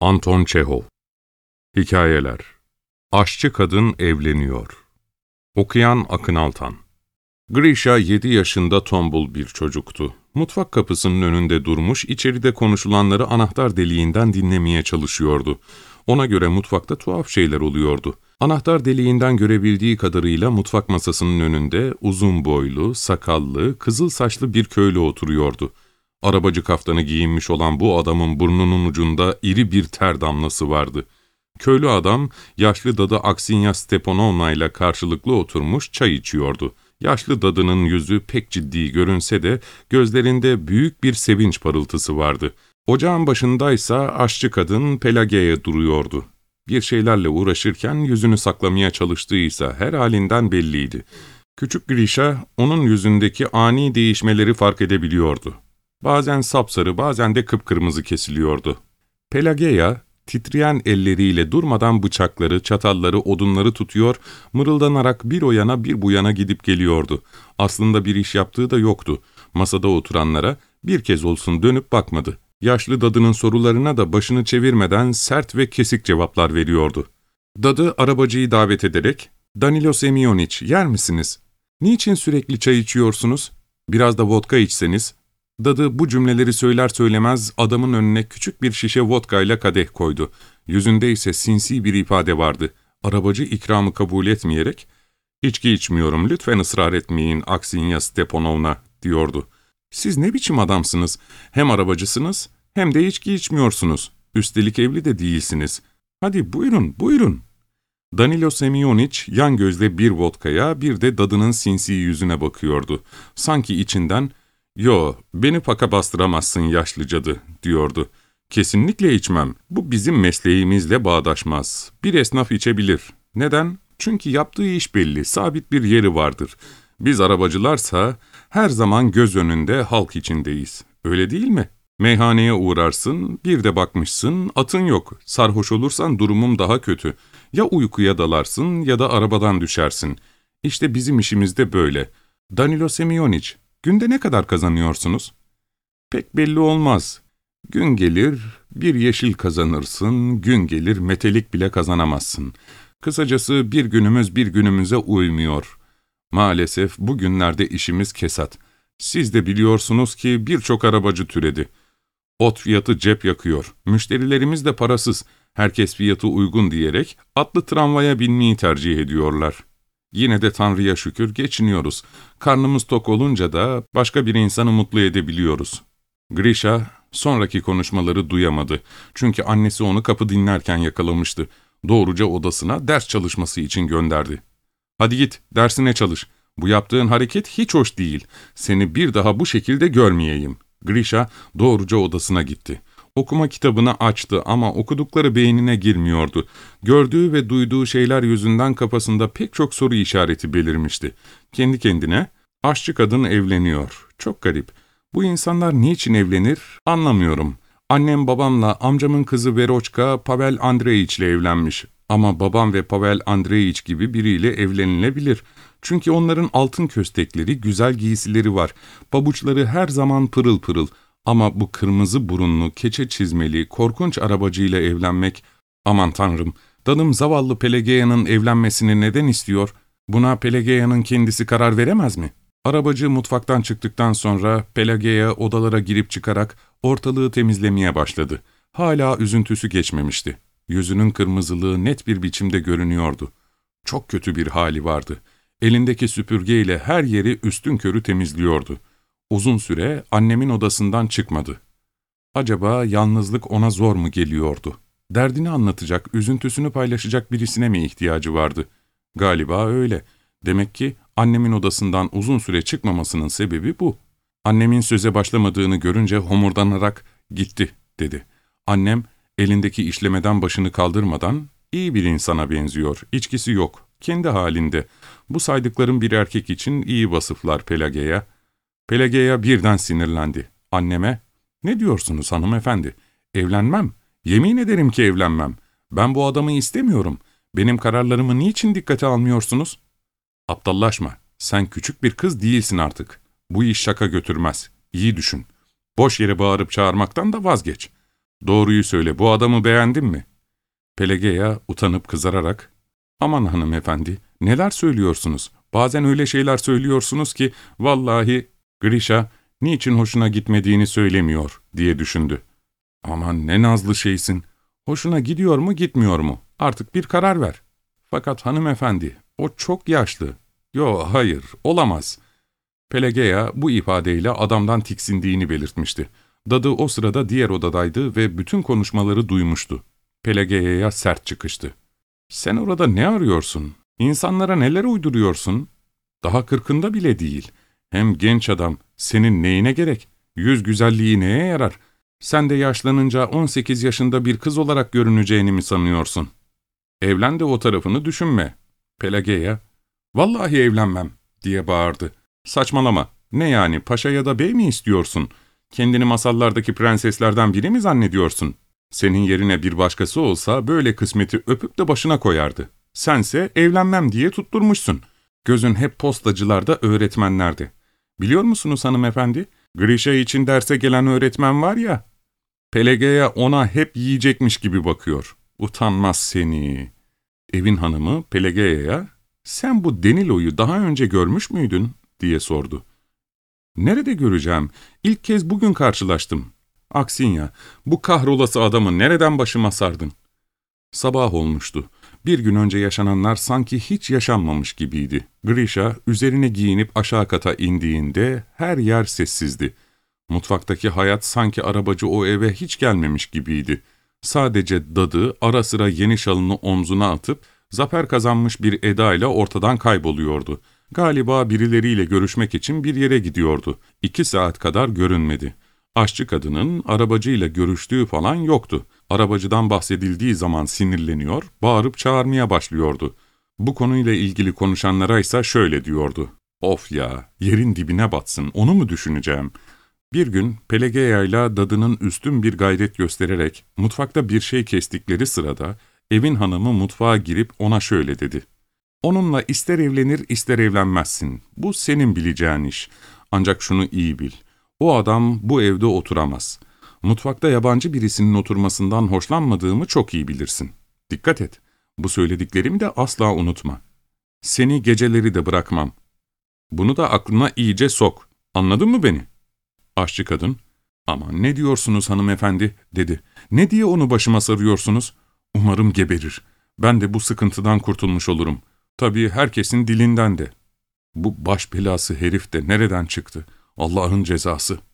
Anton Çehov Hikayeler Aşçı Kadın Evleniyor Okuyan Akın Altan Grisha 7 yaşında tombul bir çocuktu. Mutfak kapısının önünde durmuş, içeride konuşulanları anahtar deliğinden dinlemeye çalışıyordu. Ona göre mutfakta tuhaf şeyler oluyordu. Anahtar deliğinden görebildiği kadarıyla mutfak masasının önünde uzun boylu, sakallı, kızıl saçlı bir köylü oturuyordu. Arabacı kaftanı giyinmiş olan bu adamın burnunun ucunda iri bir ter damlası vardı. Köylü adam, yaşlı dadı Aksinya Stepanovna ile karşılıklı oturmuş çay içiyordu. Yaşlı dadının yüzü pek ciddi görünse de gözlerinde büyük bir sevinç parıltısı vardı. Ocağın başındaysa aşçı kadın Pelageya duruyordu. Bir şeylerle uğraşırken yüzünü saklamaya çalıştığıysa her halinden belliydi. Küçük Grisha onun yüzündeki ani değişmeleri fark edebiliyordu. Bazen sapsarı, bazen de kıpkırmızı kesiliyordu. Pelageya, titreyen elleriyle durmadan bıçakları, çatalları, odunları tutuyor, mırıldanarak bir o yana bir bu yana gidip geliyordu. Aslında bir iş yaptığı da yoktu. Masada oturanlara bir kez olsun dönüp bakmadı. Yaşlı dadının sorularına da başını çevirmeden sert ve kesik cevaplar veriyordu. Dadı arabacıyı davet ederek, ''Danilo Semyoniç, yer misiniz? Niçin sürekli çay içiyorsunuz? Biraz da vodka içseniz, Dadı bu cümleleri söyler söylemez adamın önüne küçük bir şişe vodka ile kadeh koydu. Yüzünde ise sinsi bir ifade vardı. Arabacı ikramı kabul etmeyerek, ''İçki içmiyorum, lütfen ısrar etmeyin Aksinya Stepanovna.'' diyordu. ''Siz ne biçim adamsınız? Hem arabacısınız hem de içki içmiyorsunuz. Üstelik evli de değilsiniz. Hadi buyurun, buyurun.'' Danilo Semyoniç yan gözle bir vodkaya bir de dadının sinsi yüzüne bakıyordu. Sanki içinden ''Yo, beni paka bastıramazsın yaşlı cadı.'' diyordu. ''Kesinlikle içmem. Bu bizim mesleğimizle bağdaşmaz. Bir esnaf içebilir. Neden? Çünkü yaptığı iş belli, sabit bir yeri vardır. Biz arabacılarsa her zaman göz önünde halk içindeyiz. Öyle değil mi? Meyhaneye uğrarsın, bir de bakmışsın, atın yok. Sarhoş olursan durumum daha kötü. Ya uykuya dalarsın ya da arabadan düşersin. İşte bizim işimiz de böyle. Danilo Semyoniç, Günde ne kadar kazanıyorsunuz? Pek belli olmaz. Gün gelir, bir yeşil kazanırsın, gün gelir metelik bile kazanamazsın. Kısacası bir günümüz bir günümüze uymuyor. Maalesef bugünlerde işimiz kesat. Siz de biliyorsunuz ki birçok arabacı türedi. Ot fiyatı cep yakıyor. Müşterilerimiz de parasız. Herkes fiyatı uygun diyerek atlı tramvaya binmeyi tercih ediyorlar. Yine de Tanrı'ya şükür geçiniyoruz. Karnımız tok olunca da başka bir insanı mutlu edebiliyoruz. Grisha sonraki konuşmaları duyamadı. Çünkü annesi onu kapı dinlerken yakalamıştı. Doğruca odasına ders çalışması için gönderdi. ''Hadi git, dersine çalış. Bu yaptığın hareket hiç hoş değil. Seni bir daha bu şekilde görmeyeyim.'' Grisha doğruca odasına gitti. Okuma kitabını açtı ama okudukları beynine girmiyordu. Gördüğü ve duyduğu şeyler yüzünden kafasında pek çok soru işareti belirmişti. Kendi kendine, aşçı kadın evleniyor. Çok garip. Bu insanlar niçin evlenir anlamıyorum. Annem babamla amcamın kızı Veroçka Pavel Andreyiç ile evlenmiş. Ama babam ve Pavel Andreyiç gibi biriyle evlenilebilir. Çünkü onların altın köstekleri, güzel giysileri var. Pabuçları her zaman pırıl pırıl. Ama bu kırmızı burunlu, keçe çizmeli, korkunç arabacıyla evlenmek, aman tanrım, danım zavallı Pelegeya'nın evlenmesini neden istiyor? Buna Pelegeya'nın kendisi karar veremez mi? Arabacı mutfaktan çıktıktan sonra Pelageya odalara girip çıkarak ortalığı temizlemeye başladı. Hala üzüntüsü geçmemişti. Yüzünün kırmızılığı net bir biçimde görünüyordu. Çok kötü bir hali vardı. Elindeki süpürgeyle her yeri üstün körü temizliyordu. Uzun süre annemin odasından çıkmadı. Acaba yalnızlık ona zor mu geliyordu? Derdini anlatacak, üzüntüsünü paylaşacak birisine mi ihtiyacı vardı? Galiba öyle. Demek ki annemin odasından uzun süre çıkmamasının sebebi bu. Annemin söze başlamadığını görünce homurdanarak gitti dedi. Annem elindeki işlemeden başını kaldırmadan iyi bir insana benziyor, içkisi yok, kendi halinde. Bu saydıklarım bir erkek için iyi vasıflar Pelage'ya. Pelageya birden sinirlendi. Anneme, ''Ne diyorsunuz hanımefendi? Evlenmem. Yemin ederim ki evlenmem. Ben bu adamı istemiyorum. Benim kararlarımı niçin dikkate almıyorsunuz?'' ''Aptallaşma. Sen küçük bir kız değilsin artık. Bu iş şaka götürmez. İyi düşün. Boş yere bağırıp çağırmaktan da vazgeç. Doğruyu söyle, bu adamı beğendin mi? Pelageya utanıp kızararak, ''Aman hanımefendi, neler söylüyorsunuz? Bazen öyle şeyler söylüyorsunuz ki, vallahi Grisha, niçin hoşuna gitmediğini söylemiyor.'' diye düşündü. ''Aman ne nazlı şeysin. Hoşuna gidiyor mu, gitmiyor mu? Artık bir karar ver.'' Fakat hanımefendi, o çok yaşlı. Yo, hayır, olamaz. Pelageya bu ifadeyle adamdan tiksindiğini belirtmişti. Dadı o sırada diğer odadaydı ve bütün konuşmaları duymuştu. Pelageya'ya sert çıkıştı. ''Sen orada ne arıyorsun? İnsanlara neler uyduruyorsun? Daha kırkında bile değil. Hem genç adam, senin neyine gerek? Yüz güzelliği neye yarar? Sen de yaşlanınca 18 yaşında bir kız olarak görüneceğini mi sanıyorsun? Evlen de o tarafını düşünme.'' Pelageya, ''Vallahi evlenmem.'' diye bağırdı. ''Saçmalama, ne yani paşa ya da bey mi istiyorsun? Kendini masallardaki prenseslerden biri mi zannediyorsun? Senin yerine bir başkası olsa böyle kısmeti öpüp de başına koyardı. Sense evlenmem diye tutturmuşsun. Gözün hep postacılarda, öğretmenlerde. Biliyor musunuz hanımefendi? Grisha için derse gelen öğretmen var ya, Pelageya ona hep yiyecekmiş gibi bakıyor. Utanmaz seni. Evin hanımı Pelageya'ya, ''Sen bu Denilo'yu daha önce görmüş müydün?'' diye sordu. ''Nerede göreceğim? İlk kez bugün karşılaştım. Aksinya, bu kahrolası adamı nereden başıma sardın?'' Sabah olmuştu. Bir gün önce yaşananlar sanki hiç yaşanmamış gibiydi. Grisha üzerine giyinip aşağı kata indiğinde her yer sessizdi. Mutfaktaki hayat sanki arabacı o eve hiç gelmemiş gibiydi. Sadece dadı ara sıra yeni şalını omzuna atıp zafer kazanmış bir edayla ortadan kayboluyordu. Galiba birileriyle görüşmek için bir yere gidiyordu. İki saat kadar görünmedi. Aşçı kadının arabacıyla görüştüğü falan yoktu. Arabacıdan bahsedildiği zaman sinirleniyor, bağırıp çağırmaya başlıyordu. Bu konuyla ilgili konuşanlara ise şöyle diyordu. Of ya, yerin dibine batsın, onu mu düşüneceğim? Bir gün Pelageya ile dadının üstün bir gayret göstererek mutfakta bir şey kestikleri sırada evin hanımı mutfağa girip ona şöyle dedi. Onunla ister evlenir ister evlenmezsin. Bu senin bileceğin iş. Ancak şunu iyi bil. O adam bu evde oturamaz. Mutfakta yabancı birisinin oturmasından hoşlanmadığımı çok iyi bilirsin. Dikkat et. Bu söylediklerimi de asla unutma. Seni geceleri de bırakmam. Bunu da aklına iyice sok. Anladın mı beni?'' Aşçı kadın, ''Aman ne diyorsunuz hanımefendi?'' dedi. ''Ne diye onu başıma sarıyorsunuz? Umarım geberir. Ben de bu sıkıntıdan kurtulmuş olurum. Tabii herkesin dilinden de. Bu baş belası herif de nereden çıktı? Allah'ın cezası.''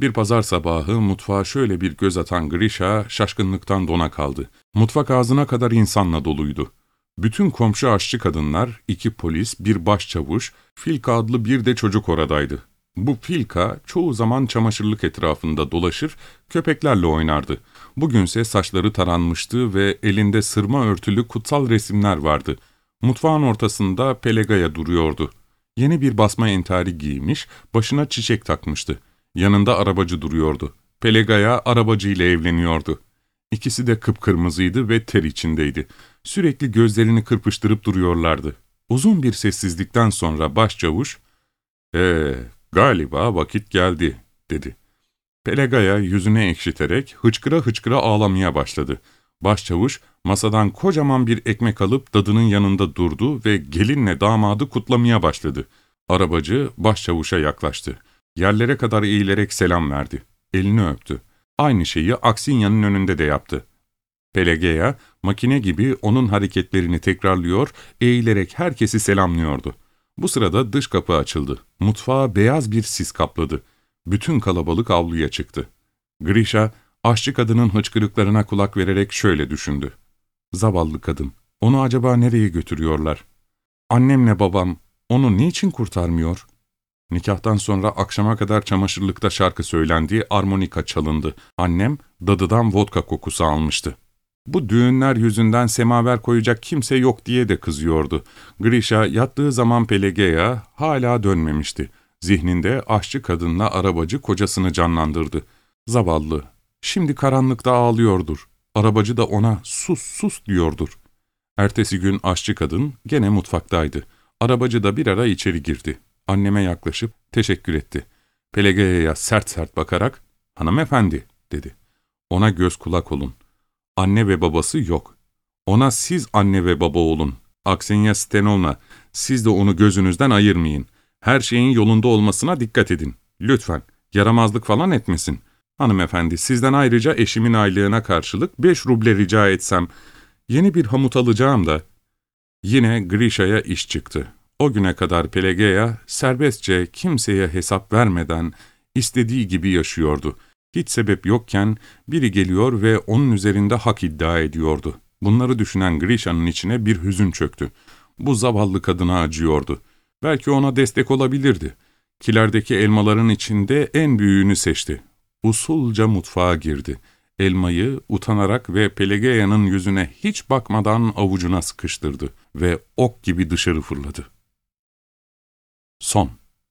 Bir pazar sabahı mutfağa şöyle bir göz atan Grisha şaşkınlıktan dona kaldı. Mutfak ağzına kadar insanla doluydu. Bütün komşu aşçı kadınlar, iki polis, bir başçavuş, Filka adlı bir de çocuk oradaydı. Bu filka çoğu zaman çamaşırlık etrafında dolaşır, köpeklerle oynardı. Bugünse saçları taranmıştı ve elinde sırma örtülü kutsal resimler vardı. Mutfağın ortasında Pelegaya duruyordu. Yeni bir basma entari giymiş, başına çiçek takmıştı. Yanında arabacı duruyordu. Pelegaya arabacı ile evleniyordu. İkisi de kıpkırmızıydı ve ter içindeydi. Sürekli gözlerini kırpıştırıp duruyorlardı. Uzun bir sessizlikten sonra başçavuş, ''Ee, ''Galiba vakit geldi.'' dedi. Pelegaya yüzüne ekşiterek hıçkıra hıçkıra ağlamaya başladı. Başçavuş masadan kocaman bir ekmek alıp dadının yanında durdu ve gelinle damadı kutlamaya başladı. Arabacı başçavuşa yaklaştı. Yerlere kadar eğilerek selam verdi. Elini öptü. Aynı şeyi Aksinya'nın önünde de yaptı. Pelageya, makine gibi onun hareketlerini tekrarlıyor, eğilerek herkesi selamlıyordu. Bu sırada dış kapı açıldı. Mutfağa beyaz bir sis kapladı. Bütün kalabalık avluya çıktı. Grisha, aşçı kadının hıçkırıklarına kulak vererek şöyle düşündü. Zavallı kadın, onu acaba nereye götürüyorlar? Annemle babam onu niçin kurtarmıyor? Nikahtan sonra akşama kadar çamaşırlıkta şarkı söylendiği armonika çalındı. Annem dadıdan vodka kokusu almıştı. Bu düğünler yüzünden semaver koyacak kimse yok diye de kızıyordu. Grisha yattığı zaman Pelageya hala dönmemişti. Zihninde aşçı kadınla arabacı kocasını canlandırdı. Zavallı, şimdi karanlıkta ağlıyordur. Arabacı da ona sus sus diyordur. Ertesi gün aşçı kadın gene mutfaktaydı. Arabacı da bir ara içeri girdi. Anneme yaklaşıp teşekkür etti. Pelageya'ya sert sert bakarak, ''Hanımefendi'' dedi. Ona göz kulak olun. Anne ve babası yok. Ona siz anne ve baba olun. Aksenya Stenovna, siz de onu gözünüzden ayırmayın. Her şeyin yolunda olmasına dikkat edin. Lütfen, yaramazlık falan etmesin. Hanımefendi, sizden ayrıca eşimin aylığına karşılık beş ruble rica etsem, yeni bir hamut alacağım da. Yine Grisha'ya iş çıktı. O güne kadar Pelageya serbestçe kimseye hesap vermeden istediği gibi yaşıyordu. Hiç sebep yokken biri geliyor ve onun üzerinde hak iddia ediyordu. Bunları düşünen Grisha'nın içine bir hüzün çöktü. Bu zavallı kadına acıyordu. Belki ona destek olabilirdi. Kilerdeki elmaların içinde en büyüğünü seçti. Usulca mutfağa girdi. Elmayı utanarak ve Pelageya'nın yüzüne hiç bakmadan avucuna sıkıştırdı ve ok gibi dışarı fırladı. Son